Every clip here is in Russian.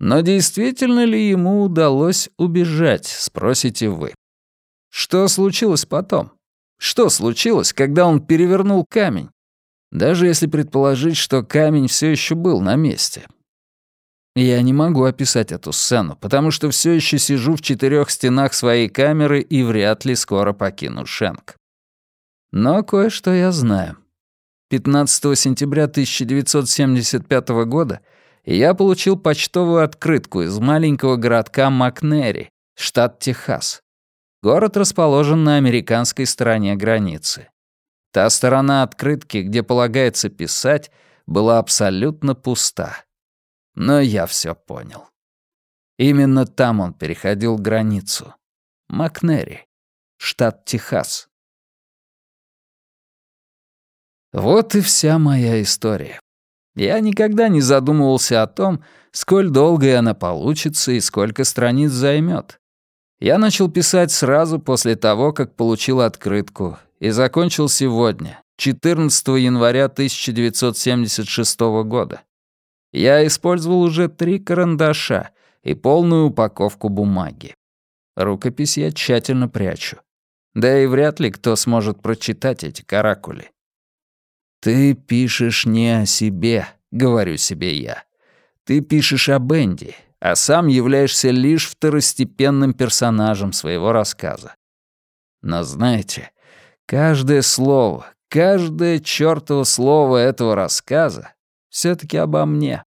Но действительно ли ему удалось убежать, спросите вы. Что случилось потом? Что случилось, когда он перевернул камень? Даже если предположить, что камень все еще был на месте. Я не могу описать эту сцену, потому что все еще сижу в четырех стенах своей камеры и вряд ли скоро покину Шенк. Но кое-что я знаю. 15 сентября 1975 года я получил почтовую открытку из маленького городка Макнери, штат Техас. Город расположен на американской стороне границы. Та сторона открытки, где полагается писать, была абсолютно пуста. Но я все понял. Именно там он переходил границу. Макнери, штат Техас. Вот и вся моя история. Я никогда не задумывался о том, сколь долго она получится и сколько страниц займет. Я начал писать сразу после того, как получил открытку, и закончил сегодня, 14 января 1976 года. Я использовал уже три карандаша и полную упаковку бумаги. Рукопись я тщательно прячу. Да и вряд ли кто сможет прочитать эти каракули. «Ты пишешь не о себе», — говорю себе я. «Ты пишешь о Бенди, а сам являешься лишь второстепенным персонажем своего рассказа. Но знаете, каждое слово, каждое чёртово слово этого рассказа все таки обо мне.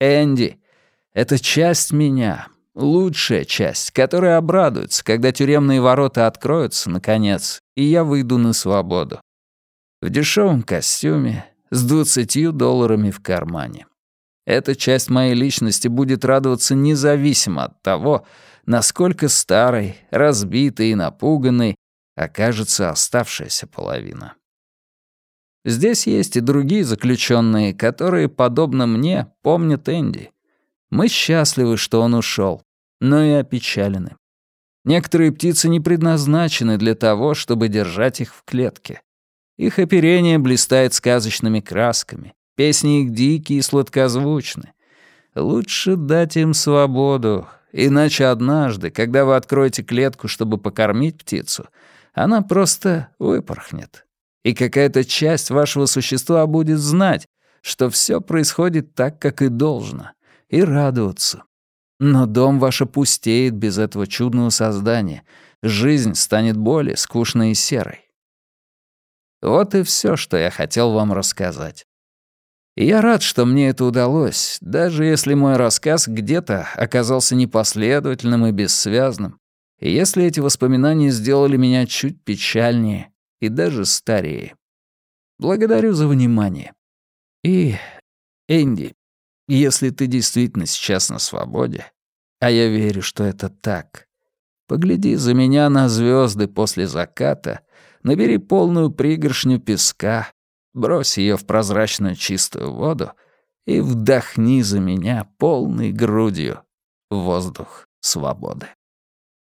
Энди — это часть меня, лучшая часть, которая обрадуется, когда тюремные ворота откроются, наконец, и я выйду на свободу в дешевом костюме, с двадцатью долларами в кармане. Эта часть моей личности будет радоваться независимо от того, насколько старой, разбитой и напуганной окажется оставшаяся половина. Здесь есть и другие заключенные, которые, подобно мне, помнят Энди. Мы счастливы, что он ушел, но и опечалены. Некоторые птицы не предназначены для того, чтобы держать их в клетке. Их оперение блистает сказочными красками, песни их дикие и сладкозвучны. Лучше дать им свободу, иначе однажды, когда вы откроете клетку, чтобы покормить птицу, она просто выпорхнет. И какая-то часть вашего существа будет знать, что все происходит так, как и должно, и радоваться. Но дом ваш опустеет без этого чудного создания. Жизнь станет более скучной и серой. Вот и все, что я хотел вам рассказать. И я рад, что мне это удалось, даже если мой рассказ где-то оказался непоследовательным и бессвязным, и если эти воспоминания сделали меня чуть печальнее и даже старее. Благодарю за внимание. И, Энди, если ты действительно сейчас на свободе, а я верю, что это так, погляди за меня на звезды после заката набери полную пригоршню песка, брось ее в прозрачную чистую воду и вдохни за меня полной грудью воздух свободы.